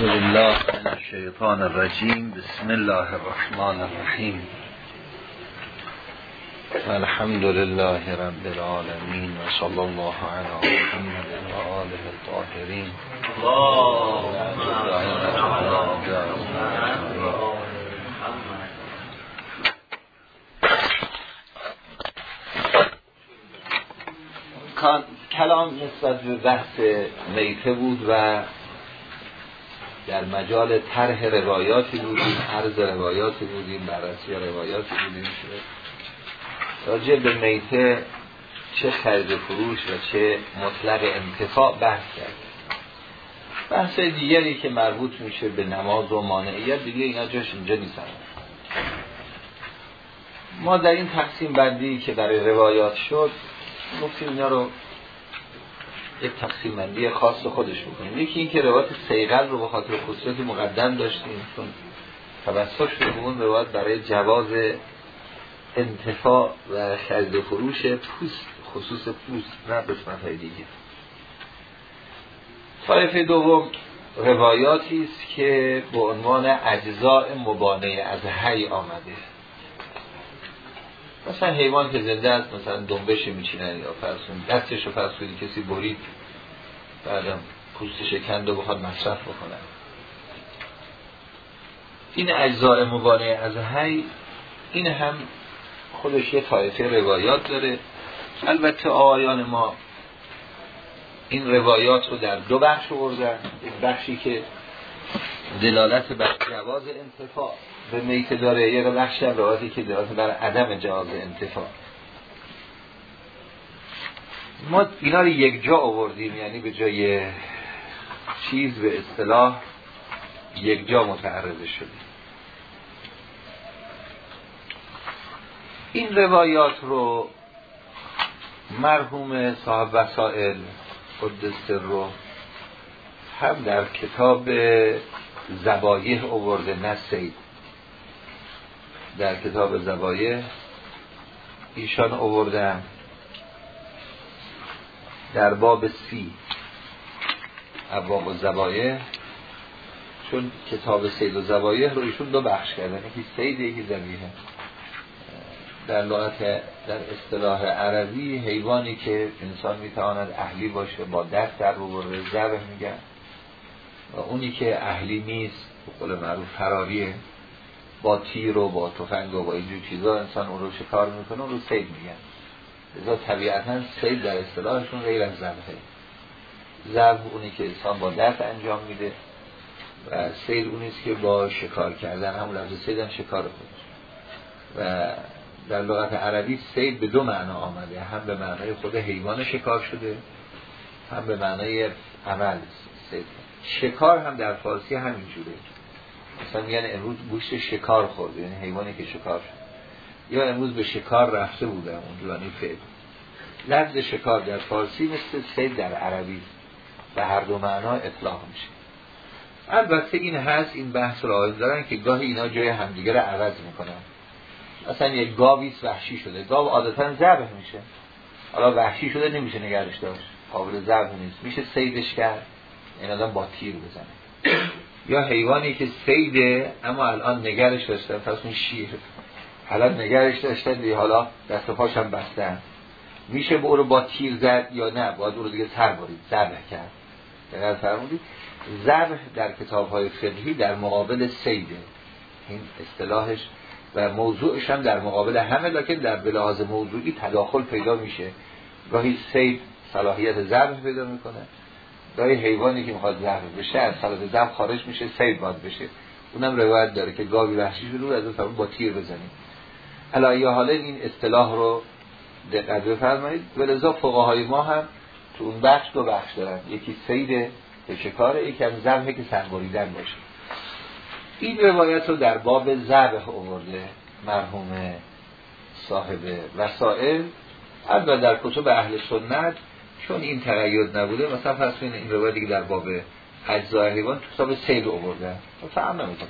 بالله من الشیطان الرجیم بسم الله الرحمن الرحیم الحمد لله رب العالمين و صلی الله علی محمد و آله الطاهرین کلام نسبت به بحث میته بود و در مجال طرح روایاتی بودیم عرض روایاتی بودیم بررسی روایاتی بودیم. شده راجع به میته چه خرید فروش و چه مطلق انتفاع بحث کرد بحث دیگری که مربوط میشه به نماز و مانعیت دیگه اینا جاش اینجا نیستن. ما در این تقسیم بندی که برای روایات شد گفتیم اینا رو یک تقسیم بندی خاص خودش بکنیم. یکی این که روایت سیغل رو به خاطر خصوصیت مقدم داشتیم چون توسط شده اون روایت برای جواز انتفاع و خرید فروش پوست خصوص پوست نه قسمت های دیگه. طایفه دوم روایاتی است که به عنوان اجزاء مبانه از حی آمده. مثلا حیوان که زنده است مثلا دنبش میچینن یا فرسون دستش رو فرسونی کسی برید بعدم پوست شکند و بخواد مصرف بکنن این اجزاء مبانه از حی این هم خودش یه طایفه روایات داره. البته آیان ما این روایات رو در دو بخش آوردن. یک بخشی که دلالت بر جواز انتفاع. به میت داره یه بخش هم روایتی که دلالت بر عدم جواز انتفاع. ما اینا رو یک جا آوردیم یعنی به جای چیز به اصطلاح یک جا متعرض شدیم. این روایات رو مرحوم صاحب وسائل قدس رو هم در کتاب زبایه اوورده نه سید. در کتاب زبایه ایشان اووردن در باب سی ابواب و چون کتاب سید و زبایه رو ایشون دو بخش کردن یکی سید یکی زبیه در لغت در اصطلاح عربی حیوانی که انسان می‌تواند اهلی باشه با دست در رو زبه میگن و اونی که اهلی نیست به قول معروف فراریه. با تیر و با تفنگ و با اینجور چیزا انسان اون رو شکار می‌کنه اون رو سید میگن. لذا طبیعتا سید در اصطلاحشون غیر از زبه زب اونی که انسان با دست انجام میده و سید اونیست که با شکار کردن همون لفظ سید هم شکار خودش. و در لغت عربی سید به دو معنا آمده هم به معنای خود حیوان شکار شده هم به معنای عمل سید شکار هم در فارسی همین جوره. مثلا میگن امروز گوشت شکار خورده یعنی حیوانی که شکار شد. یا امروز به شکار رفته بودم اونجا یعنی فعل. لفظ شکار در فارسی مثل سید در عربی به هر دو معنا اطلاق میشه. البته این هست این بحث رو دارن که گاهی اینا جای همدیگه رو عوض می‌کنن. مثلا یک گاویس وحشی شده. گاو عادتا ذبح میشه. حالا وحشی شده نمیشه نگرش داشت. قابل ذبح نیست. میشه سیدش کرد. این آدم با تیر بزنه. یا حیوانی که سیده اما الان نگرش داشتن. پس اون شیر الان نگرش داشتن دی حالا دست پاشم بستن. میشه به رو با تیر زد یا نه؟ باید او رو دیگه سر برید. ذبح کرد دقیقا فرمودید؟ ذبح در کتاب های فقهی در مقابل سیده. این اصطلاحش و موضوعش هم در مقابل همه لکن در بلاحاظ موضوعی تداخل پیدا میشه. گاهی سید صلاحیت ضرب پیدا می‌کنه. گاهی حیوانی که می‌خواد ضرب بشه از صلاحیت ضرب خارج میشه سید باید بشه. اونم روایت داره که گاوی وحشی شده از اون با تیر بزنیم. علایه حالا این اصطلاح رو دقت بفرمایید. ولذا فقهای ما هم تو اون بخش دو بخش دارن. یکی سید به شکار یکی هم ضربه که سربریدن باشه. این روایت رو در باب زبه آورده مرحوم صاحب وسائل. البته در کتب اهل سنت چون این تقید نبوده مثلا فرض این روایت دیگه در باب اجزای حیوان تو کتاب سید آورده. فهم نمی‌کنه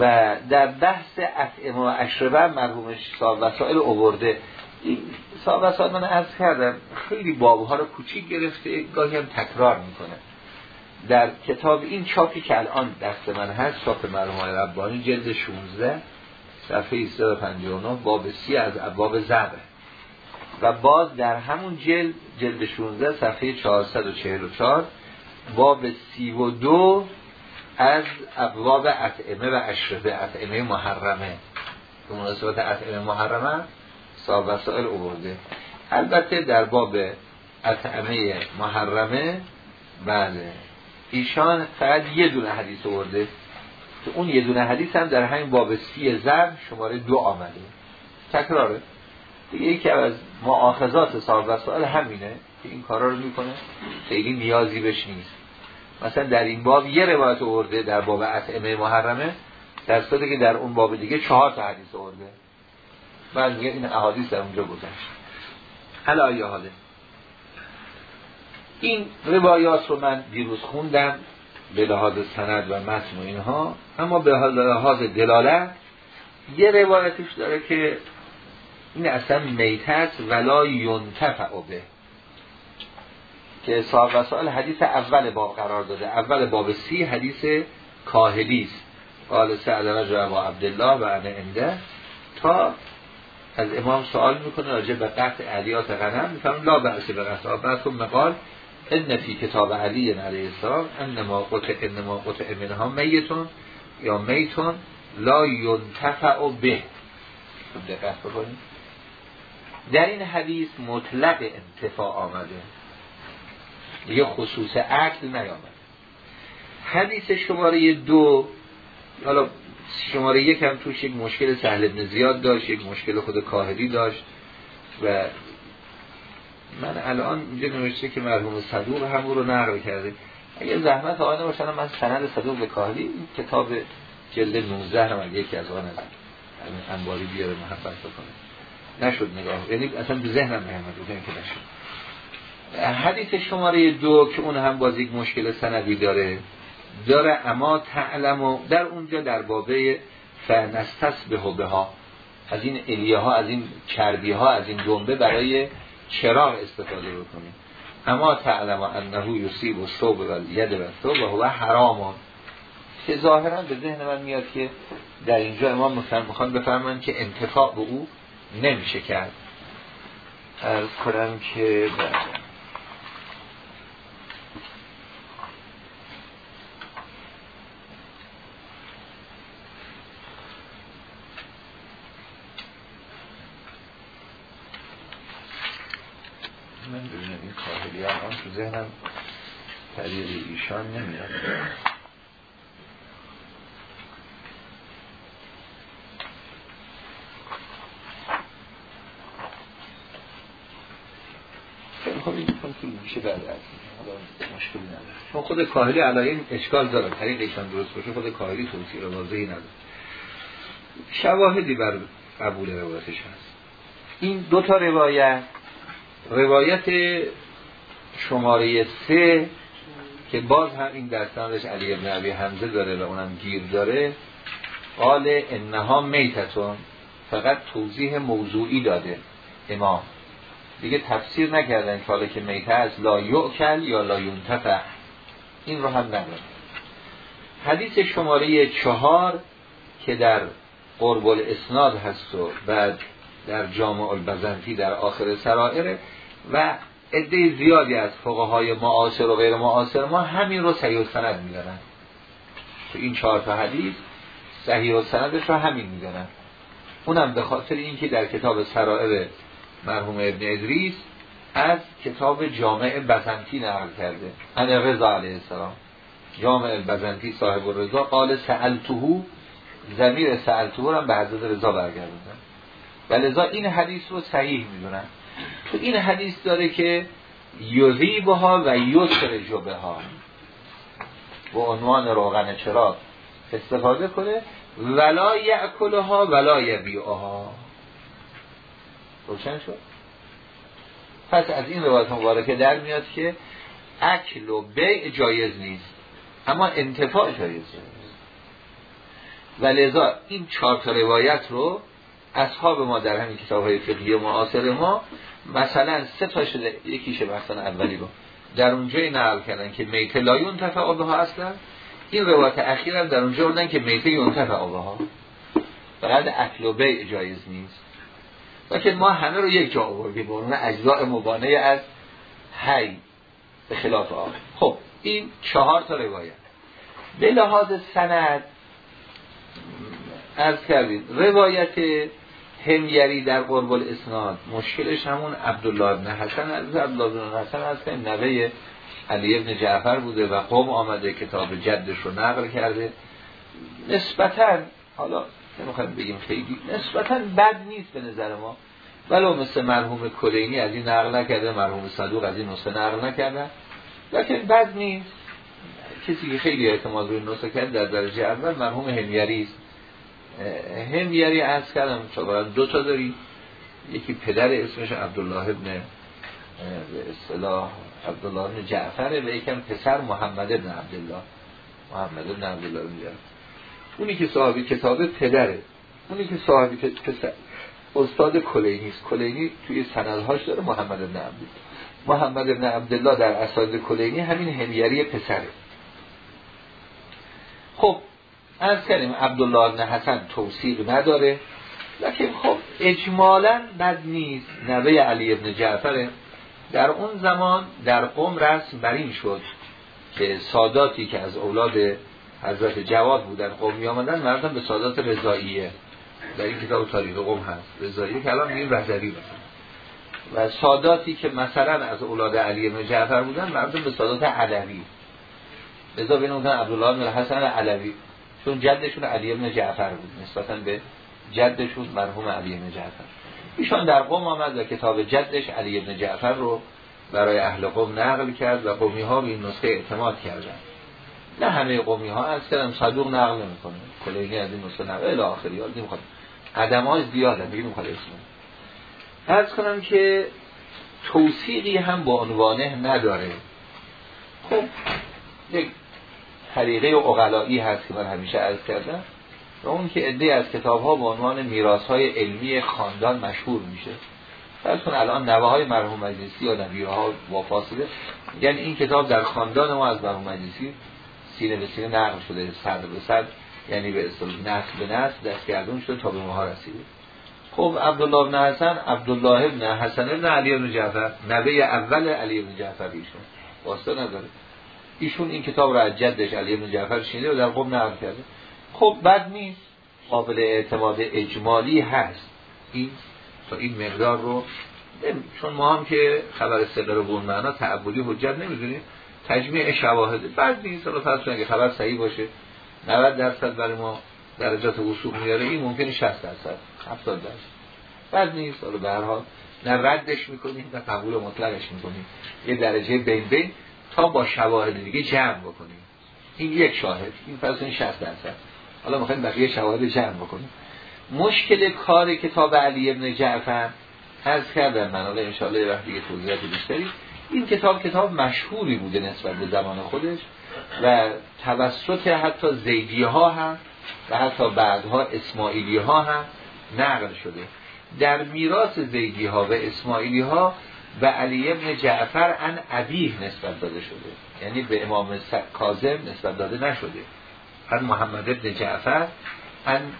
و در بحث اطعمه و اشربه مرحوم صاحب وسائل آورده. صاحب وسائل من عرض کردم خیلی بابها رو کوچیک گرفته گاهی هم تکرار می‌کنه. در کتاب این چاپی که الان دست من هست چاپ مرحوم ربانی جلد 16 صفحه 359 باب سی از ابواب زبه. و باز در همون جلد جلد 16 صفحه 444 باب 32 از ابواب اطعمه و اشرفه اطعمه محرمه. به مناسبت اطعمه محرمه صاحب وسائل اوورده. البته در باب اطعمه محرمه بله. ایشان فقط یه دونه حدیث آورده که اون یه دونه حدیث هم در همین باب سی زر شماره دو آمده. تکراره؟ دیگه یکی از معاخذات صاحب وسائل همینه که این کارا رو می‌کنه خیلی نیازی بهش نیست. مثلا در این باب یه روایت آورده در باب اطعمه محرمه در صورتی که در اون باب دیگه چهار تا حدیث آورده بعد میگه این احادیث در اونجا گذشت. حالا حاله؟ این روایات رو من دیروز خوندم به لحاظ سند و متن و اینها اما به لحاظ دلالت یه روایتش داره که این اصلا میت ولا ینتفع به. که صاحب وسائل حدیث اول باب قرار داده. اول باب سی حدیث کاهلی است. قال سعد رجع و عبدالله و انا انده تا از امام سوال می‌کنه راجع به قطع علیات غنم. میفهم لا بأس به قطع. بعد مقال ان فی کتاب علی علیه السلام انما قطع انما قطع منها میتون یا میتون لا ینتفع به. دقت بکنید. در این حدیث مطلق انتفاع آمده. دیگه خصوص عقل نیامد حدیث شماره دو حالا شماره یک هم توش یک مشکل سهل ابن زیاد داشت یک مشکل خود کاهدی داشت و من الان اینجا نوشته که مرحوم صدوق هم رو نقل کرده. اگه زحمت آنه باشن من سند صدوق به کاهدی کتاب جلد 19 هم یکی از آن انباری بیاره محبت بکنه. نشد نگاه. یعنی اصلا به ذهنم نیامد که نشد. حدیث شماره دو که اون هم باز یک مشکل سندی داره. داره اما تعلم و در اونجا در بابه فنستس به ها از این الیه ها از این چربی ها از این دنبه برای چراغ استفاده بکنیم. اما تعلم انه یصیب و صوب و ید و صوب و هو حرام. که ظاهرا به ذهن من میاد که در اینجا امام می‌خوان بفرمان که انتفاع به او نمیشه کرد ارز کنم که. من ببینم این کاهلی الان تو ذهنم طریق ایشان نمیاد خب این میشه بعد مشکل نداره. چون خود کاهلی علایه اشکال داره. طریق ایشان درست باشه خود کاهلی توصیه رو واضحی نداره. شواهدی بر قبول روایتش هست. این دو تا روایت. روایت شماره سه که باز هم این درستانش علی ابن عبی حمزه داره و اونم گیر داره. قال انها میتتون. فقط توضیح موضوعی داده امام. دیگه تفسیر نکردن که حالا که میته از لا یعکل یا لا ینتفع. این رو هم نداره حدیث شماره چهار که در قرب الاسناد هست و بعد در جامع البزنتی در آخر سرائره و عده زیادی از فقهای معاصر و غیر معاصر ما همین رو صحیح سند میدارن تو این چهار تا حدیث صحیح سندش رو همین میدارن اونم به خاطر اینکه در کتاب سرائر مرحوم ابن ادریس از کتاب جامع بزنتی نقل کرده. ان رضا علیه السلام. جامع بزنتی صاحب رضا قال سألتهو زمیر سألتهو هم به حضرت رضا برگردوندن و لذا این حدیث رو صحیح می‌دونن تو این حدیث داره که یذیبها و یسر جبه ها به عنوان روغن چراغ استفاده کنه. ولا یعکلها ولا یبیعها. روشن شد. پس از این روایت مبارکه در میاد که اکل و بیع جایز نیست اما انتفاع جایز نیست. و لذا این چهار تا روایت رو اصحاب ما در همین کتاب های فقهی معاصر ما مثلا سه تا شده یکیشه مثلا اولی رو. در اونجای نقل کردن که میته لا ینتفع ها اصلا. این روایت اخیر هم در اونجا بودن که میته ینتفع ها فقط اکل و بیع جایز نیست. لیکن ما همه رو یک جا آوردیم به عنوان اجزاء مبانه از هی به خلاف آن خب این چهار تا روایت. به لحاظ سند از کردیم روایت همیری در قرب الاسناد مشکلش همون عبدالله ابن حسن از عبدالله ابن حسن از که نوه علی ابن جعفر بوده و قوم آمده کتاب جدش رو نقل کرده. نسبتا حالا نمی‌خوایم بگیم خیلی نسبتا بد نیست به نظر ما. ولو مثل مرحوم کلینی از این نقل نکرده مرحوم صدوق از این نسخه نقل نکرده. لیکن بد نیست. کسی که خیلی اعتماد روی نسخه کرد در درجه اول مرحوم همیری است. همیری از کردم چون دو تا داری. یکی پدر اسمش عبدالله ابن به اصطلاح عبدالله ابن جعفره و یکم پسر محمد ابن عبدالله. محمد ابن عبدالله ابن اونی که صاحبی کتاب پدره اونی که صاحبی پسر استاد کلینی است. کلینی توی سندهاش داره محمد ابن عبدالله. محمد ابن عبدالله در اساس کلینی همین همیری پسره. خب از کردیم عبدالله ابن حسن توصیق نداره لیکن خب اجمالا بد نیست. نوه علی ابن جعفره در اون زمان در قوم رسم برین شد که ساداتی که از اولاد حضرت جواد بودن قومی آمدن مردم به سادات رضاییه در این کتاب تاریخ قوم هست. رضاییه که الان میگیم رضوی و ساداتی که مثلا از اولاد علی بن جعفر بودن مردم به سادات علوی. لذا بین اونها عبدالله بن حسن علوی. چون جدشون علی بن جعفر بود نسبتا به جدشون مرحوم علی بن جعفر. ایشان در قوم آمد و کتاب جدش علی بن جعفر رو برای اهل قوم نقل کرد و قومی ها به این نسخه اعتماد کردن نه همه قومی ها از کردم صدوق نقل نمی‌کنه. کلینی از این نسخه نقل. الی آخری حال نمی‌خواد. قدم های زیاده میگه نمی‌خواد اسم از کنم که توصیقی هم با عنوانه نداره. خب یک طریقه اقلایی هست که من همیشه عرض کردم و اون که عده از کتاب ها با عنوان میراث های علمی خاندان مشهور میشه. فرض الان نوه های مرحوم مجلسی یا نبیه ها با فاصله. یعنی این کتاب در خاندان ما از مرحوم مجلسی سینه به سینه نقل شده صد به صد یعنی به اصطلاح نسل به نسل دستگردون شده تا به ما رسیده. خب عبدالله ابن حسن عبدالله ابن حسن ابن علی ابن جعفر نبه اول علی ابن جعفر ایشون. واسطه نداره. ایشون این کتاب را از جدش علی ابن جعفر شینده و در قوم نقل کرده. خب بد نیست. قابل اعتماد اجمالی هست. این تا این مقدار رو چون ما هم که خبر سقر و معنا تعبدی حجت نمی‌دونیم تجمیع شواهد. بعد نیست حالا فرض اگه خبر صحیح باشه. 90 درصد برای ما درجات وصول میاره. این ممکنه 60 درصد 70 درصد. بعد نیست حالا به هر حال نه ردش می‌کنیم نه قبول مطلقش می‌کنیم. یه درجه بین بین تا با شواهد دیگه جمع بکنیم. این یک شاهد این فرض 60 درصد. حالا می‌خوایم بقیه شواهد جمع بکنیم. مشکل کار کتاب علی ابن جعفر از کردم من. حالا انشاءالله یه وقت دیگه توضیحات بیشتری این کتاب کتاب مشهوری بوده نسبت به زمان خودش و توسط حتی زیدی ها هم و حتی بعدها اسماعیلی ها هم نقل شده. در میراث زیدی ها و اسماعیلی ها به علی ابن جعفر ان ابیه نسبت داده شده. یعنی به امام کاظم نسبت داده نشده. ان محمد ابن جعفر ان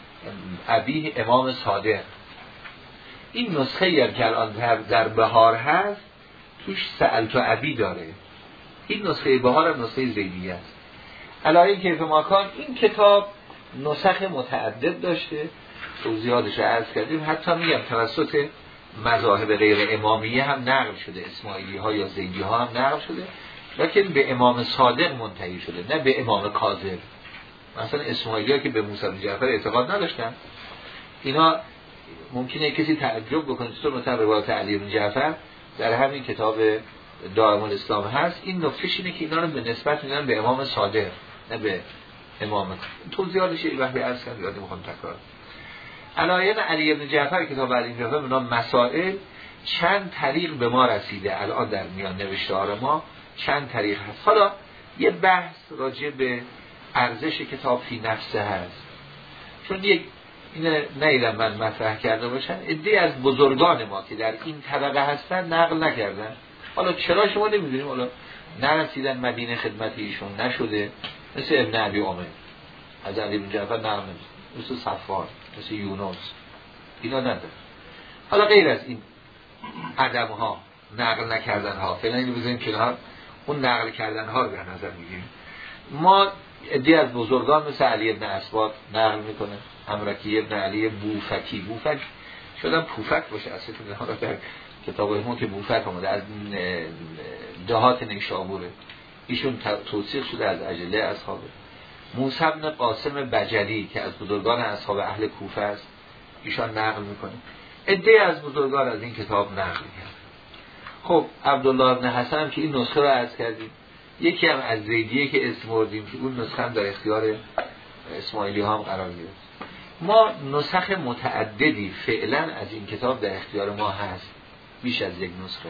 ابیه امام صادق. این نسخه که الان در بهار هست توش سألت و عبی داره. این نسخه بهار هم نسخه زیدی است. علایه کیف ماکان این کتاب نسخ متعدد داشته. توضیحاتش رو عرض کردیم. حتی میگم توسط مذاهب غیر امامیه هم نقل شده. اسماعیلی ها یا زیدی ها هم نقل شده. لیکن به امام صادق منتهی شده نه به امام کاظم. مثلا اسماعیلی ها که به موسی جعفر اعتقاد نداشتن. اینا ممکنه کسی تعجب بکنه. چطور مثلا روایت علی بن جعفر؟ در همین کتاب دائم الاسلام هست. این نکتهش اینه که اینا رو به نسبت میدن به امام صادق نه به امام. توضیحاتش یه وقتی عرض کنم یادم می‌خوام تکرار. علایق علی ابن جعفر کتاب علی ابن جعفر مسائل چند طریق به ما رسیده الان در میان نوشتار ما. چند طریق هست. حالا یه بحث راجع به ارزش کتاب فی نفسه هست. چون یک این نیدم من مطرح کرده باشن ادهی از بزرگان ما که در این طبقه هستن نقل نکردن. حالا چرا شما نمی‌دونیم؟ حالا نرسیدن مدینه خدمت ایشون نشده. مثل ابن عبی عمر از علی بن جعفر نقل مثل صفار مثل یونس. اینا نداره. حالا غیر از این عدم ها نقل نکردن ها فعلا اینو بزنیم کنار. اون نقل کردن ها رو در نظر می‌گیریم. ما ادی از بزرگان مثل علی ابن اسباد نقل می‌کنه. امرکی ابن علی بوفکی. بوفک شدن پوفک باشه اصلا در کتاب همون که بوفک آمده از دهات نیشابوره. ایشون توصیق شده از عجله اصحابه. موسی بن قاسم بجلی که از بزرگان اصحاب اهل کوفه است ایشان نقل می‌کنه. ادهی از بزرگان از این کتاب نقل کرد خب عبدالله بن حسن که این نسخه رو عرض کردیم یکی هم از زیدیه که اسم بردیم که اون نسخه هم در اختیار اسماعیلی ها هم قرار گرفت. ما نسخ متعددی فعلا از این کتاب در اختیار ما هست بیش از یک نسخه.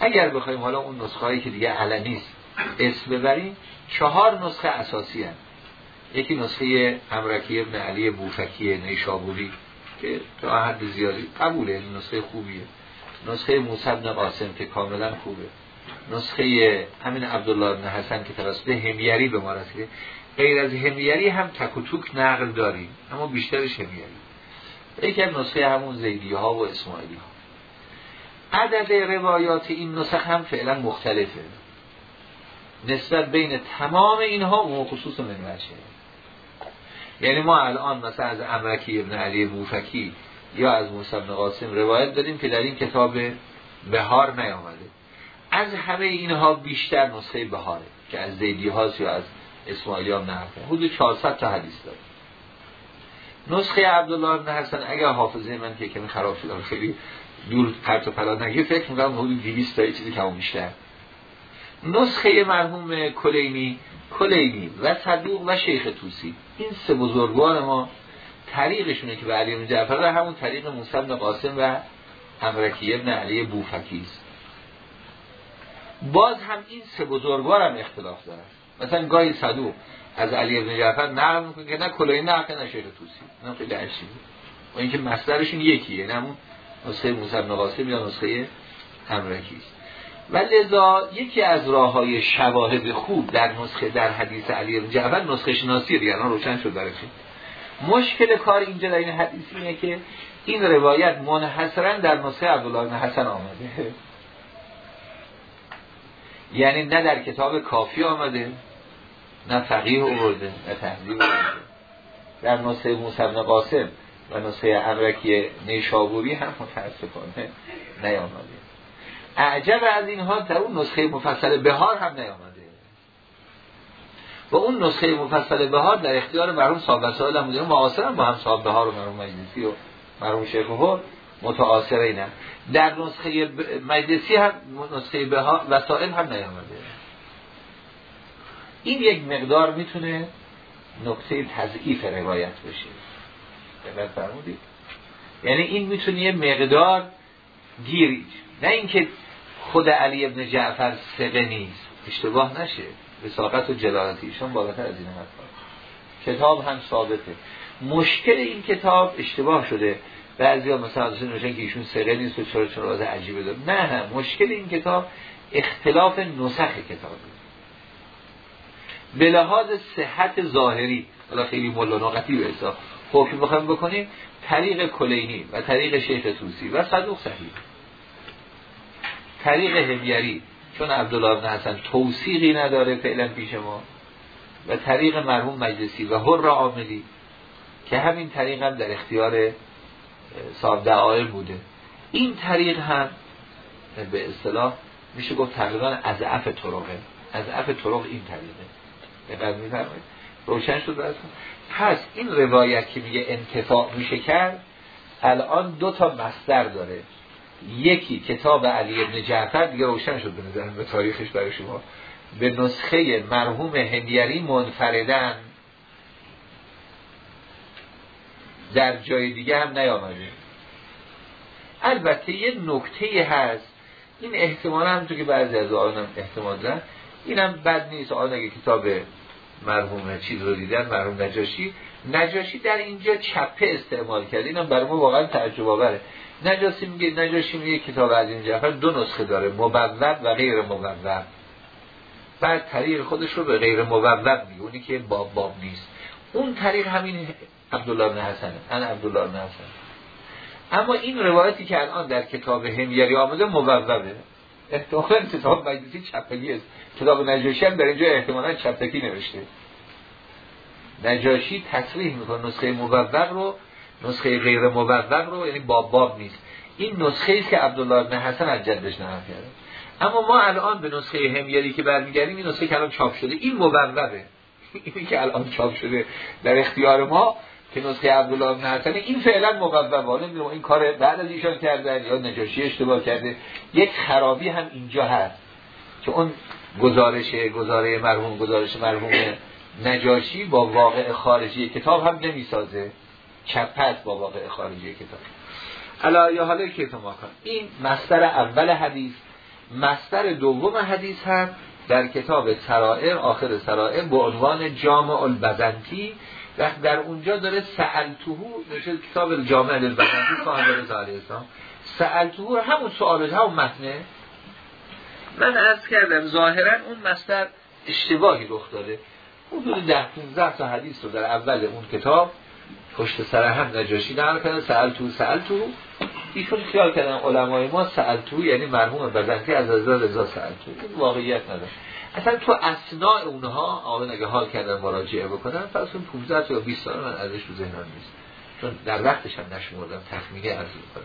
اگر بخوایم حالا اون نسخه هایی که دیگه علنی است اسم ببریم چهار نسخه اساسی هست. یکی نسخه امرکی ابن علی بوفکی نیشابوری که تا حد زیادی قبوله نسخه خوبیه. نسخه موسی بن قاسم که کاملا خوبه. نسخه همین عبدالله بن حسن که توسط همیری به ما رسیده. غیر از همیری هم تک و توک نقل داریم اما بیشترش همیری یکی از نسخه همون زیدی ها و اسماعیلی ها عدد روایات این نسخ هم فعلا مختلفه. نسبت بین تمام اینها و خصوص منوچه یعنی ما الان مثلا از امرکی ابن علی بوفکی یا از موسی بن قاسم روایت داریم که در این کتاب بهار نیامده. از همه اینها بیشتر نسخه بهاره که از زیدی هاست یا از اسماعیلی هم نه حدود 400 تا حدیث داره نسخه عبدالله بن حسن اگر حافظه من که کمی خراب شده خیلی دور پرت و پلا نگه فکر می‌کنم حدود 200 تا چیزی کم بیشتر. نسخه مرحوم کلینی کلینی و صدوق و شیخ توسی. این سه بزرگوار ما طریقشونه که به علی بن جعفر همون طریق موسی قاسم و امرکی ابن علی بوفکی است. باز هم این سه بزرگوار هم اختلاف دارن. مثلا گاهی صدوق از علی بن جعفر نقل می‌کنه که نه کلینی نقل نه شیخ توسی نه خیلی عجیبه. و اینکه مصدرشون یکیه نه همون نسخه موسی بن قاسم یا نسخه امرکی است و لذا یکی از راه های شواهد خوب در نسخه در حدیث علی بن جعفر نسخه شناسی دیگه روشن شد براتون مشکل کار اینجا در این حدیث اینه که این روایت منحصرا در نسخه عبدالله بن حسن آمده. یعنی نه در کتاب کافی آمده نه فقیه آورده نه تهذیب آورده. در نسخه موسی بن قاسم و نسخه امرکی نیشابوری هم متاسفانه نیامده. اعجب از اینها در اون نسخه مفصل بهار هم نیامده. و اون نسخه مفصل بهار در اختیار مرحوم صاحب وسائل هم بوده. معاصر هم با هم صاحب بهار و مرحوم مجلسی و مرحوم شیخ هور متعاصرین. در نسخه مجلسی هم نسخه بهار وسائل هم نیامده. این یک مقدار می‌تونه نکته تضعیف روایت بشه. فرمودید. یعنی این می‌تونه یه مقدار گیرید نه اینکه خود علی ابن جعفر سقه نیست. اشتباه نشه. وساقت و جلالت ایشان بالاتر از این حرفا. کتاب هم ثابته. مشکل این کتاب اشتباه شده. بعضی ها مثلا از نوشن که ایشون سقه نیست و چرا چرا عجیبه داره. نه هم مشکل این کتاب اختلاف نسخ کتابه به لحاظ صحت ظاهری حالا خیلی ملانقتی به حساب. حکم بخوایم بکنیم طریق کلینی و طریق شیخ توسی و صدوق صحیح. طریق همیری چون عبدالله بن حسن توصیقی نداره فعلا پیش ما. و طریق مرحوم مجلسی و هر عاملی که همین طریق هم در اختیار صاحب دعایل بوده. این طریق هم به اصطلاح میشه گفت تقریبا از اف طرقه. از اف طرق این طریقه. دقیق میفرمایید؟ روشن شد براتون پس این روایت که میگه انتفاع میشه کرد الان دو تا مصدر داره. یکی کتاب علی ابن جعفر دیگه روشن شد به نظر به تاریخش برای شما. به نسخه مرحوم همیری منفردن. در جای دیگه هم نیامده. البته یه نکته هست. این احتمال هم تو که بعضی از آنم احتمال دارن. اینم بد نیست. آن اگه کتاب مرحوم چیز رو دیدن مرحوم نجاشی. نجاشی در اینجا چپه استعمال کرده. اینم برای ما واقعا تعجب آوره. نجاشی میگه نجاشی میگه کتاب از این جعفر دو نسخه داره. مبوب و غیر مبوب بعد طریق خودش رو به غیر موبب میگه. اونی که باب باب نیست. اون طریق همین عبدالله بن حسنه انا عبدالله بن حسن. اما این روایتی که الان در کتاب همیری آمده موببه احتمالا کتاب مجلسی چپلی است. کتاب نجاشی هم در اینجا احتمالا چپتکی نوشته. نجاشی تصریح می‌کنه نسخه موبب رو نسخه غیر موبب رو یعنی باب باب نیست. این نسخه است که عبدالله بن حسن از جدش نقل کرده. اما ما الان به نسخه همیری که برمیگردیم این نسخه که الان چاپ شده این مبوبه. اینی که الان چاپ شده در اختیار ما که نسخه عبدالله بن حسن این فعلا مبوبه نمی‌دونم این کار بعد از ایشان کردن یا نجاشی اشتباه کرده. یک خرابی هم اینجا هست که اون گزارش گزاره مرحوم گزارش مرحوم نجاشی با واقع خارجی کتاب هم نمی‌سازه. چپت با واقع خارجی کتاب. علایه حالا که این مستر اول حدیث مستر دوم حدیث هم در کتاب سرائر آخر سرائر به عنوان جامع البزنتی و در اونجا داره سألتوهو نوشته کتاب جامع البزنتی صاحب رضا علیه السلام. سألتوهو همون سوال همون متنه. من عرض کردم ظاهرا اون مستر اشتباهی رخ داده. حدود ده 15 تا حدیث رو در اول اون کتاب پشت سر هم نجاشی نقل کردن. سألتو سألتو ایشون خیال کردن علمای ما سألتو یعنی مرحوم بزنتی از از رضا سألتو واقعیت نداره. اصلا تو اسناع اونها آقا اگه حال کردن مراجعه بکنن پس اون 15 یا 20 سال من ازش تو ذهنم نیست. چون در وقتش هم نشمردم تخمیه عرض کنم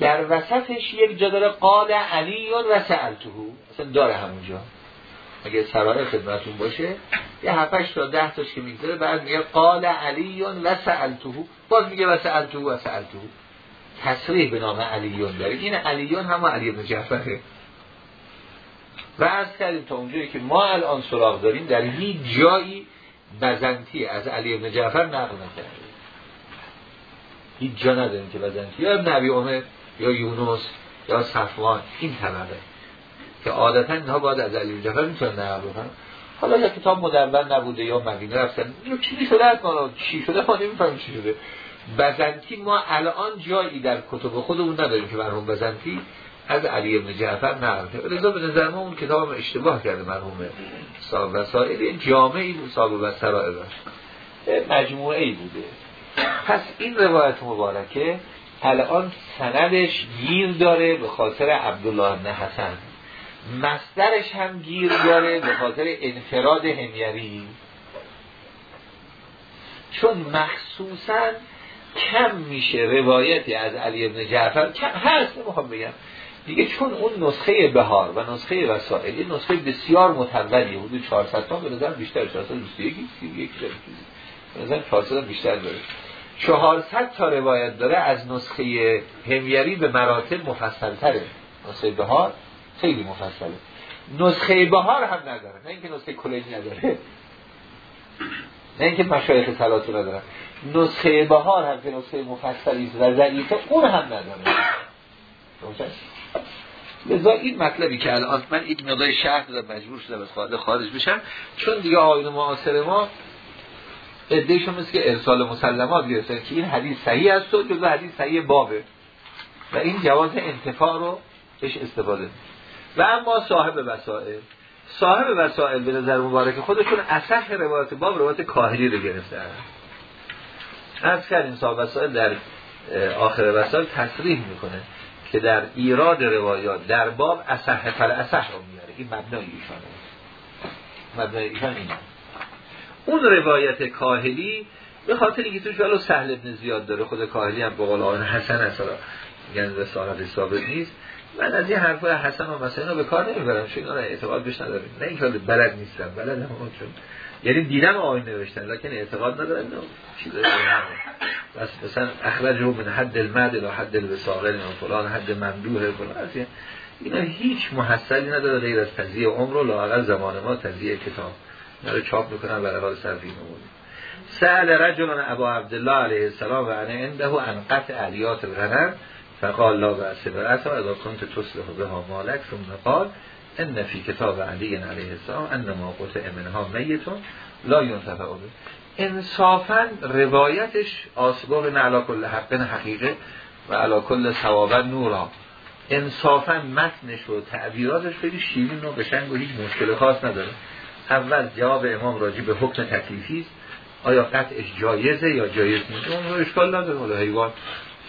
در وسطش یک جا داره قال علی و سألتو اصلا داره همونجا. اگه سرای خدمتون باشه یه هفتش تا ده تاش که می‌گذاره بعد میگه قال علیون و سألتوهو باز میگه و سألتوهو و سألتوهو تصریح به نام علیون داره این علیون هم علی بن جعفره. و از کردیم تا اونجایی که ما الان سراغ داریم در هیچ جایی بزنتی از علی بن جعفر نقل نکرده هیچ جا نداریم که بزنتی. یا نبی عمر یا یونس یا صفوان. این طبقه. که عادتا اینها باید از علی جعفر می‌تونن نقل بکنن. حالا یا کتاب مدون نبوده یا مدینه رفتن. یا چی شده از ما چی شده؟ ما نمی‌فهمیم چی شده. بزنتی ما الان جایی در کتب خودمون نداریم که مرحوم بزنتی از علی ابن جعفر نقل کرده رضا به نظر ما اون کتاب اشتباه کرده مرحوم صاحب وسائل جامعی بود صاحب و سرائر مجموعه ای بوده. پس این روایت مبارکه الان سندش گیر داره به خاطر عبدالله بن حسن. مصدرش هم گیر داره به خاطر انفراد همیری. چون مخصوصا کم میشه روایتی از علی ابن جعفر. کم هست نمی‌خوام بگم. دیگه چون اون نسخه بهار و نسخه وسائلی نسخه بسیار متولی حدود 400 تا به نظر بیشتر 421 31 به نظر 400 بیشتر داره. 400 تا روایت داره از نسخه همیری به مراتب مفصل تره نسخه بهار خیلی مفصله. نسخه بهار هم نداره نه اینکه نسخه کلینی نداره. نه اینکه مشایخ ثلاثه نداره. نسخه بهار هم که نسخه مفصلی و ضعیفه اون هم نداره. لذا این مطلبی که الان من این مقدار شهر دادم مجبور شدم از خارج خارج بشم چون دیگه آقایون معاصر ما ادهشون مثل که ارسال مسلمات گرفتن که این حدیث صحیح است و جزو حدیث صحیح بابه. و این جواز انتفاع رو بهش استفاده و اما صاحب وسائل صاحب وسائل به نظر مبارک خودشون اصح روایت باب روایت کاهلی رو گرفته از کردیم صاحب وسائل در آخر وسائل تصریح می‌کنه. که در ایراد روایات در باب اصح فل اصح رو میاره. این مبنای ایشانه. مبنای ایشان اینه. اون روایت کاهلی به خاطر اینکه توش ولو سهل ابن زیاد داره خود کاهلی هم به قول آن حسن اصلا یعنی رسالت ثابت نیست. من از این حرفای حسن و مثلا به کار نمی‌برم چون اینا اعتقاد بهش ندارم. نه اینکه بلد نیستم بلد هم چون یعنی دیدم آیین نوشتن لکن اعتقاد ندارم. نه چیز بس مثلا اخرج من حد المد و حد الوساقل و فلان حد ممدوح فلان. اینا هیچ محصلی نداره غیر از تزیه عمر و لاقل زمان ما تزیه کتاب. اینا رو چاپ می‌کنن برای حال صرفی نمونی سأل رجل ابا عبدالله علیه السلام و انه عنده ان قطع علیات الغنم فقال لا بأس برأسا اذا كنت تصلح بها مالک ثم قال ان فی کتاب علی علیه السلام انما قطع منها میتون لا ینتفع به. انصافا روایتش آسباب علا کل حق حقیقه و علا کل ثوابا نورا. انصافا متنش و تعبیراتش خیلی شیرین و قشنگ و هیچ مشکل خاص نداره. اول جواب امام راجع به حکم تکلیفی است. آیا قطعش جایزه یا جایز نیست؟ اون رو اشکال نداره. حالا حیوان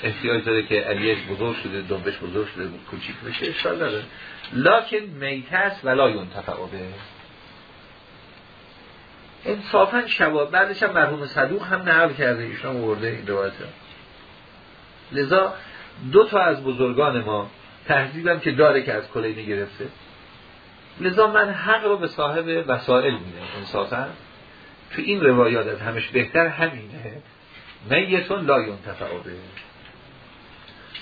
احتیاج داره که علیش بزرگ شده دنبش بزرگ شده کوچیک بشه اشکال نداره. لکن میته است ولا ینتفع به. انصافا شباب بعدش هم مرحوم صدوق هم نقل کرده ایشون ورده این روایت لذا دو تا از بزرگان ما تهذیبم که داره که از کلینی گرفته. لذا من حق رو به صاحب وسائل میدم انصافا. تو این روایات از همش بهتر همینه. میتون لا ینتفع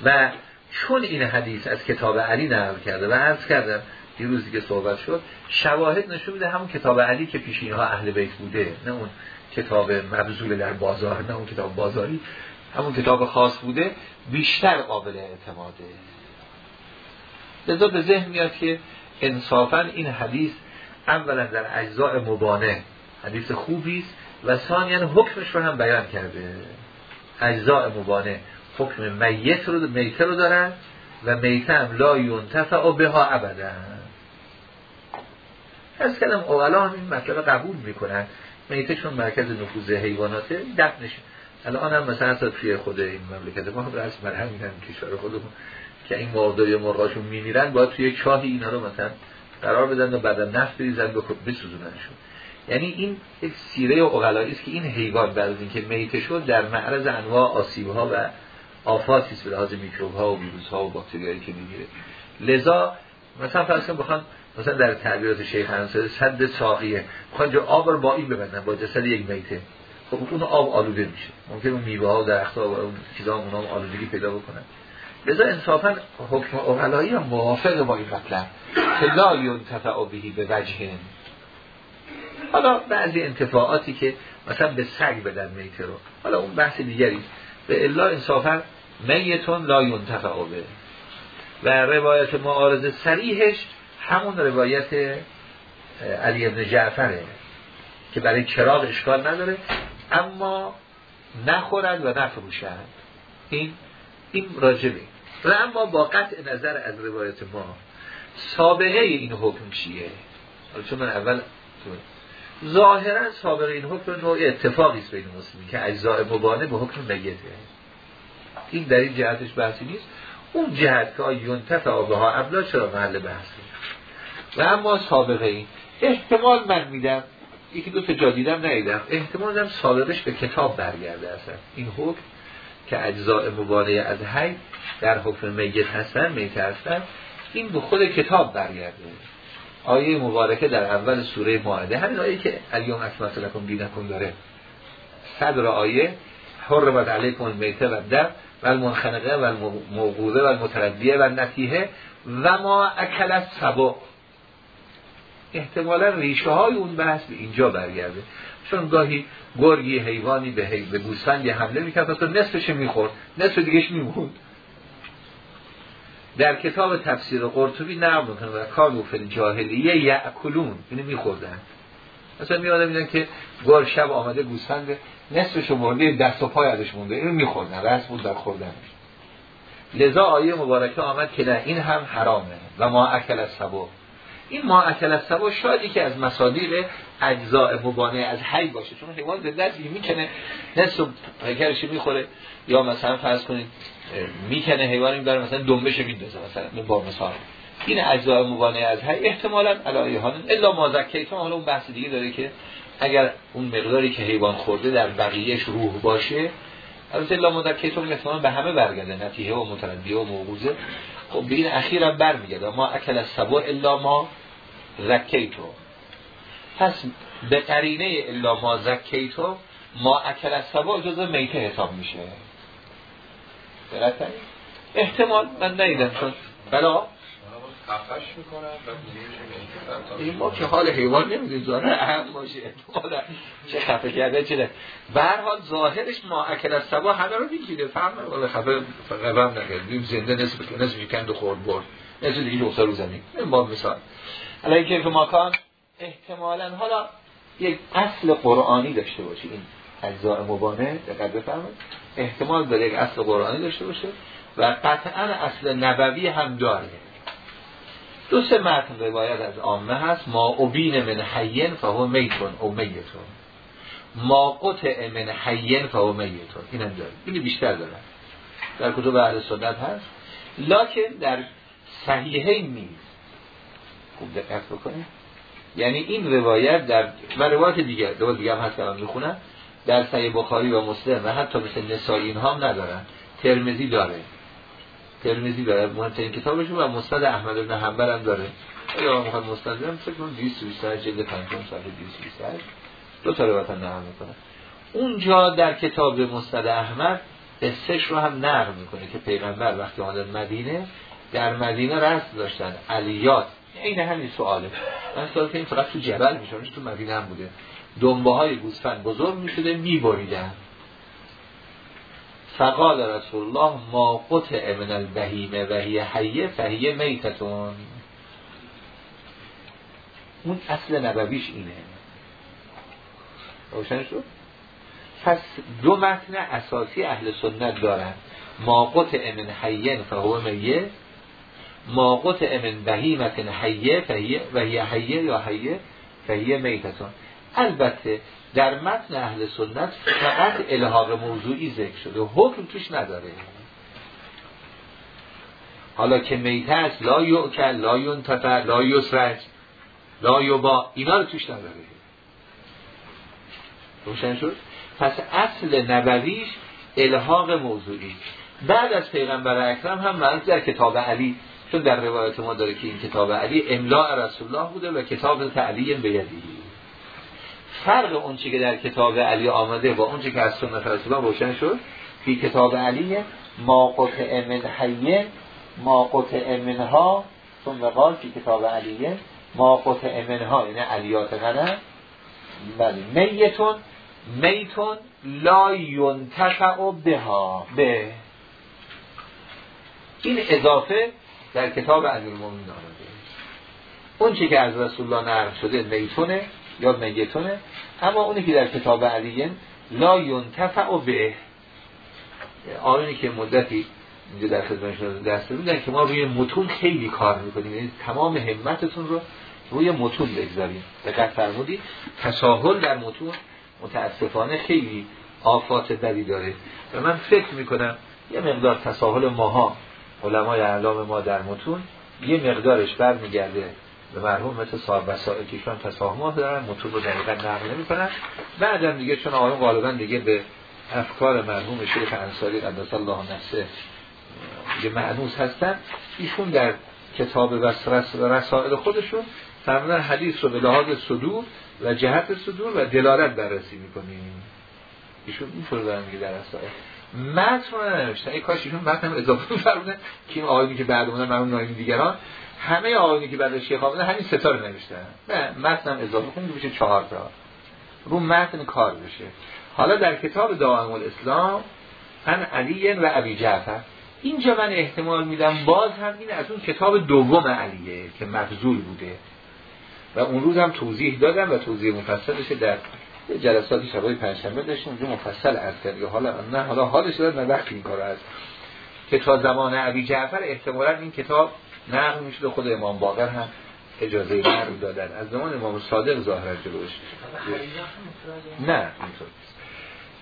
و چون این حدیث از کتاب علی نقل کرده و عرض کردم دیروزی که صحبت شد شواهد نشون میده همون کتاب علی که پیش اینها اهل بیت بوده نه اون کتاب مبذول در بازار نه اون کتاب بازاری همون کتاب خاص بوده بیشتر قابل اعتماده. لذا به ذهن میاد که انصافا این حدیث اولا در اجزاء مبانه حدیث خوبی است و ثانیا حکمش رو هم بیان کرده. اجزاء مبانه حکم میت رو میته رو دارن و میته هم لا ینتفع بها ابدا. از کلم اولا هم این مطلب قبول می‌کنن. میته مرکز نفوذ حیواناته دفنش الان هم مثلا اصلا توی خود این مملکت ما رأس مرهم میدن کشور خودمون که این مرغداری مرغاشون میمیرن باید توی چاهی اینا رو مثلا قرار بدن و بعدا نفت بریزن بسوزوننشون. یعنی این یک سیره اقلایی است که این حیوان بعد از اینکه میته شد در معرض انواع آسیب ها و آفاتی است به لحاظ میکروب ها و ویروس ها و باکتریایی که می‌گیره. لذا مثلا فرض کنید بخوان مثلا در تعبیرات شیخ انصاری صد ساقیه. بخوان جو آب رو با این ببندن با جسد یک میته خب اون آب آلوده میشه. ممکن اون میوه ها و درخت ها و اون چیزا اونها آلودگی پیدا بکنن. لذا انصافا حکم اقلایی هم موافق با این مطلب. که لا ینتفع به وجه. حالا بعضی انتفاعاتی که مثلا به سگ بدن میته رو. حالا اون بحث دیگری. به الا انصافا میتون لا ینتفع به. و روایت معارض سریحش همون روایت علی ابن جعفره که برای چراغ اشکال نداره اما نخورند و نفروشند. این این راجبه. و اما با قطع نظر از روایت ما سابقه این حکم چیه؟ چون من اول ظاهرا سابقه این حکم نوع اتفاقی است بین مسلمین که اجزاء مبانه به حکم میته این در این جهتش بحثی نیست. اون جهت که آیونتف آبه ها ابلا چرا محل بحثی و اما سابقه این. احتمال من میدم یکی دو تا جا دیدم ندیدم. احتمال دارم سابقش به کتاب برگرده اصلا. این حکم که اجزاء مبانه از حی در حکم میت هستن میت این به خود کتاب برگرده. آیه مبارکه در اول سوره ماعده. همین آیه که الیوم اکملت لکم دینکم داره. صدر آیه. حرمت علیکم المیته و در و المنخنقه و الموقوده و المتردیه و نتیه و ما اکل سبا احتمالا ریشه های اون بحث به اینجا برگرده. چون گاهی گرگی حیوانی به, حی... به گوسفند حمله می‌کرد تا نصفش می‌خورد نصف دیگهش میموند. در کتاب تفسیر قرطبی نقل می‌کنه و کالو فل جاهلیه یعکلون اینو میخوردن. مثلا میادم میدن که گل شب آمده گوسفند نصفش مرده دست و پای ازش مونده. اینو میخوردن رس بود در خوردنش لذا آیه مبارکه آمد که نه این هم حرامه. و ما اکل از سبا این ما اکل سبا شادی که از مصادیق اجزاء مبانه از حی باشه. چون حیوان زنده است می‌کنه نصف پیکرش می‌خوره. یا مثلا فرض کنید می‌کنه حیوانی داره مثلا دنبش میندازه مثلا با مثال. این اجزاء مبانه از حی احتمالاً علایهان الا ما زکیتون حالا اون بحث دیگه داره که اگر اون مقداری که حیوان خورده در بقیهش روح باشه البته الا مذکیتون احتمالاً به همه برگرده نتیه و متردیه و موقوزه خب به این اخیر هم برمیگرده. ما اکل از سبا الا ما زکیتو. پس به قرینه الا ما زکیتو ما اکل از سبا جزء میته حساب میشه. احتمال من نیدم چون بلا این ما که حال حیوان نمی‌دونیم ظاهر اهم باشه. چه خفه کرده چه هر حال ظاهرش ما اکل از سبا همه رو می‌گیره. فهم ولی خفه قبم نکرد. زنده نصف نصف کند و خورد برد. نصف دیگه رو زمین. این با مثال. این که ماکان احتمالا حالا یک اصل قرآنی داشته باشه این اجزاء مبانه دقت بفرمایید. احتمال داره یک اصل قرآنی داشته باشه و قطعا اصل نبوی هم داره. دو سه متن روایت از عامه هست. ما اوبین من حین فهو میتون او میتون. ما قطع من حین فهو میتون. این هم داره. این بیشتر داره. در کتب اهل سنت هست. لکن در صحیحه نیست. خوب دقت بکنید یعنی این روایت در و روایت دیگر روایت دیگر هم هست که من می‌خونم. در صحیح بخاری و مسلم و حتی مثل نسائی اینها هم ندارن. ترمزی داره. ترمزی داره مهمترین کتابشون و مستد احمد بن حنبل هم داره. یا می‌خواد مستد هم فکر کنم 228 جلد 5 صفحه 228 دو تا روایت نقل می‌کنه. اونجا در کتاب مستد احمد قصهش رو هم نقل می‌کنه که پیغمبر وقتی آمدن مدینه در مدینه رست داشتن. علیات. این همین سواله. من سوال که این فقط تو جبل میشه تو مدینه هم بوده. دنبه های گوسفند بزرگ می‌شده میبریدن. فقال رسول الله ما قطع من البهیمه و هی حیه فهیه میتتون. اون اصل نبویش اینه. روشن شد؟ پس دو متن اساسی اهل سنت دارن. ما قطع من حیین فهو میه ما قطع من بهیمت حیه فهیه حیه یا حیه فهیه میتتون. البته در متن اهل سنت فقط الهاق موضوعی ذکر شده حکم توش نداره. حالا که میته است لا یعکل لا ینتفع لا یسرج لا یبا اینا رو توش نداره. روشن شد؟ پس اصل نبویش الهاق موضوعی. بعد از پیغمبر اکرم هم مرز در کتاب علی چون در روایت ما داره که این کتاب علی املاء رسول الله بوده و کتاب تعلی به یدی فرق اون که در کتاب علی آمده با اون که از سنت رسول الله روشن شد فی کتاب علی ما قطع من حیه ما قطع منها ثم قال فی کتاب علیه ما قطع منها یعنی علیات غنم بله میتون میتون لا ینتفع بها به. این اضافه در کتاب علی المومنین آمده. اون چی که از رسول الله نقل شده می‌تونه یا می‌تونه اما اونی که در کتاب علیه لا ینتفع به. آنی که مدتی اینجا در خدمتشون دست بودن که ما روی متون خیلی کار می‌کنیم. یعنی تمام همتتون رو روی متون بگذاریم. دقت فرمودی تساهل در متون متاسفانه خیلی آفات بدی داره. و من فکر می‌کنم یه مقدار تساهل ماها علمای اعلام ما در متون یه مقدارش برمیگرده به مرحوم مثل صاحب وسائل که دارن متون رو دقیقا نقل نمی کنن بعدم دیگه چون آقایون غالبا دیگه به افکار مرحوم شیخ انصاری قدس الله نفسه یه معنوس هستن. ایشون در کتاب و رسائل خودشون فرمودن حدیث رو به لحاظ صدور و جهت صدور و دلالت بررسی می‌کنیم. ایشون این میگه در رسائل. متن رو ننوشتن ای کاش ایشون متن اضافه فرمودن که این آقایونی که بعد اومدن مرحوم نایمی دیگران همه آقایونی که بعد شیخ همین ستا رو نوشتن. نه متن هم اضافه کنید بشه چهار تا. رو متن کار بشه. حالا در کتاب دائم الاسلام ان علی و ابی جعفر. اینجا من احتمال میدم باز هم این از اون کتاب دوم علیه که مفضول بوده. و اون روز هم توضیح دادم و توضیح مفصلش در جلساتی شبای پنجشنبه داشتیم اونجا مفصل از کرد حالا نه حالا حالش داد نه وقتی این کار است که تا زمان ابی جعفر احتمالا این کتاب نقل می‌شد خود امام باقر هم اجازه نقل دادن. از زمان امام صادق ظاهر جلوش نه اینطور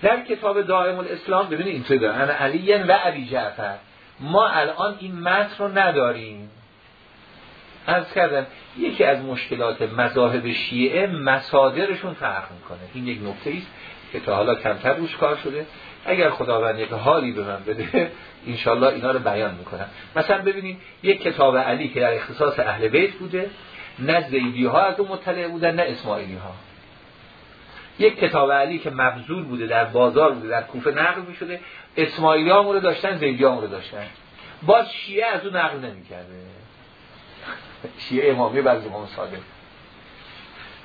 در کتاب دائم الاسلام ببینید اینطوری داره. انا علی و ابی جعفر. ما الان این متن رو نداریم. از کردن یکی از مشکلات مذاهب شیعه مسادرشون فرق می‌کنه. این یک نکته است که تا حالا کمتر روش کار شده. اگر خداوند یک حالی به من بده انشالله اینا رو بیان می‌کنم. مثلا ببینید یک کتاب علی که در اختصاص اهل بیت بوده نه زیدی ها از اون مطلع بودن نه اسماعیلی ها یک کتاب علی که مبذول بوده در بازار بوده در کوفه نقل می شده اسماعیلی ها رو داشتن زیدی ها رو داشتن. باز شیعه از اون نقل نمی کرده شیعه امامی بعضی امام صادق.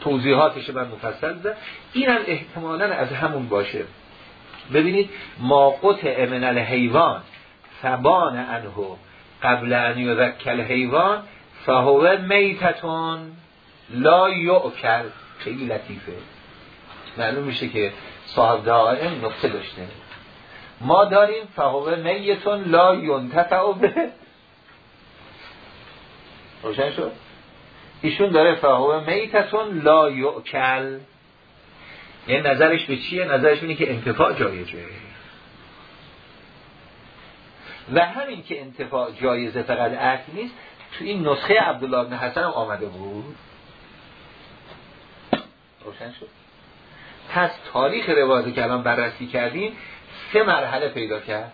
توضیحاتش من مفصل این هم احتمالا از همون باشه. ببینید ما قطع من الحیوان فبان انهو قبل ان یذکل حیوان فهو میتتون لا یعکل خیلی لطیفه. معلوم میشه که صاحب دائم نقطه داشته. ما داریم فهوه میتون لا ینتفع به روشن شد؟ ایشون داره فهوه میتتون لا یعکل یعنی نظرش به چیه؟ نظرش اینه که انتفاع جایزه. و همین که انتفاع جایزه فقط عقل نیست تو این نسخه عبدالله بن حسن هم آمده بود. روشن شد؟ پس تاریخ روایت که الان بررسی کردیم سه مرحله پیدا کرد.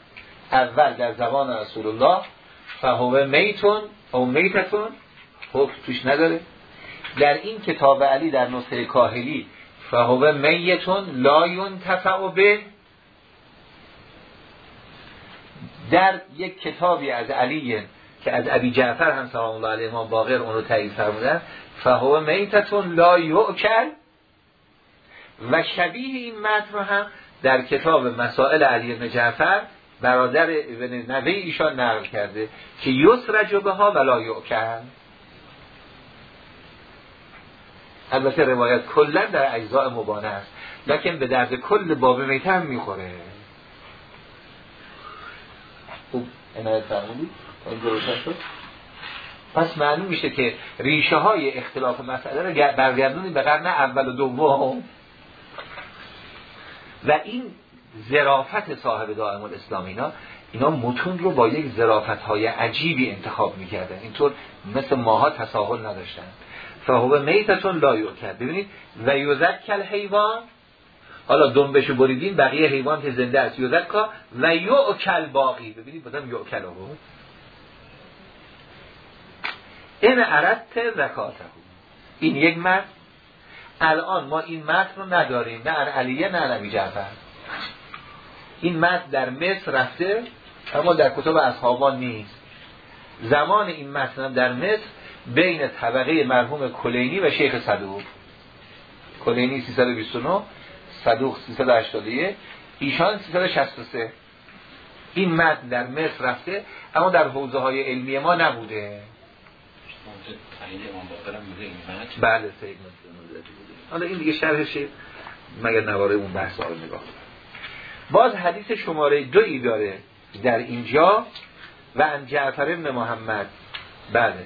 اول در زمان رسول الله فهوه میتون او میتتون؟ حکم توش نداره. در این کتاب علی در نسخه کاهلی فهوه میتون لایون تفعو در یک کتابی از علی که از ابی جعفر هم سلام الله علیه ما باقر اون رو تایید فرمودن فهو میتتون لا و شبیه این متن هم در کتاب مسائل علی بن جعفر برادر نوه ایشان نقل کرده که یسرج به ها ولا یؤکل البته روایت کلا در اجزاء مبانه است. لکن به درد کل باب میته هم می‌خوره. خوب عنایت پس معلوم میشه که ریشه های اختلاف مسئله رو برگردونیم به قرن اول و دوم. و این زرافت صاحب دائم الاسلام اینا اینا متون رو با یک زرافت های عجیبی انتخاب می‌کردن. اینطور مثل ماها تساهل نداشتن. فهو میتتون لا کرد ببینید و یوزکل حیوان حالا دنبشو بریدین بقیه حیوان که زنده است یوزکا و یوکل باقی. ببینید بودم یوکل بود این عرضت زکاته این یک متن الان ما این متن رو نداریم. نه علیه نه نبی جعفر. این متن در مصر رفته اما در کتب اصحابان نیست. زمان این متن در مصر بین طبقه مرحوم کلینی و شیخ صدوق. کلینی 329 صدوق 381 ایشان 363 این متن در مصر رفته اما در حوزه های علمی ما نبوده. بله سید. حالا این دیگه شرحش مگر نواره اون بحث رو نگاه باز حدیث شماره دوی داره در اینجا و ان جعفر ابن محمد. بله.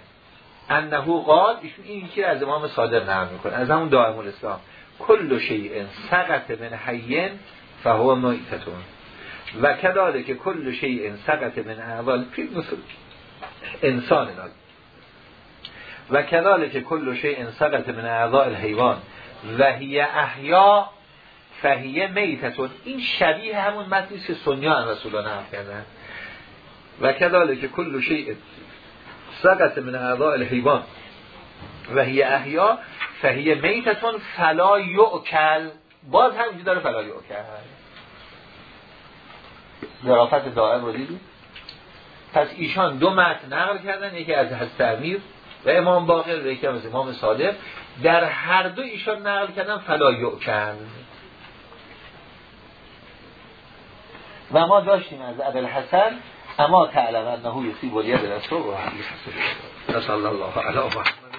انه قال ایشون این که از امام صادق نقل می‌کنه. از همون دائم الاسلام. کل شیء سقط من حین فهو میتتون. و کداله که کل شیء سقط من اول انسان داد و کداله که کل شیء سقط من اعضاء الحیوان. و هی احیا فهیه میتتون این شبیه همون متنی که سنیان رسول الله نقل کردن. و کداله که کل شیء سقط من اعضاء الحیوان. و هی احیا فهیه میتتون فلا یعکل باز هم اینجا داره فلا یعکل ظرافت دائم رو دیدید پس ایشان دو متن نقل کردن. یکی از حضرت امیر و امام باقر و یکی از امام صادق. در هر دو ایشان نقل کردن فلا یعکل و ما داشتیم از ابل حسن اما تعلم انه یصیب الید رسول و حدیث الله علی محمد